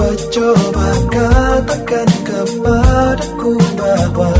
Coba katakan kepadaku bahwa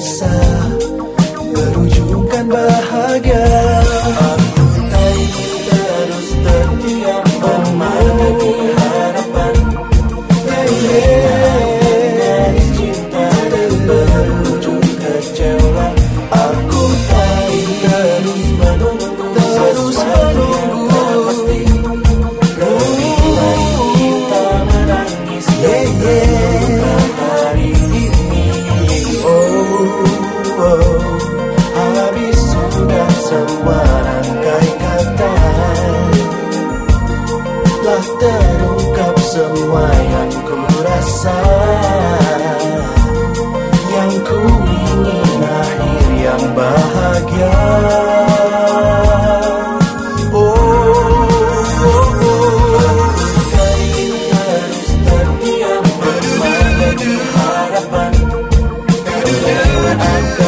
side. yang ku ingin akhir yang bahagia oh, oh, oh. kasih.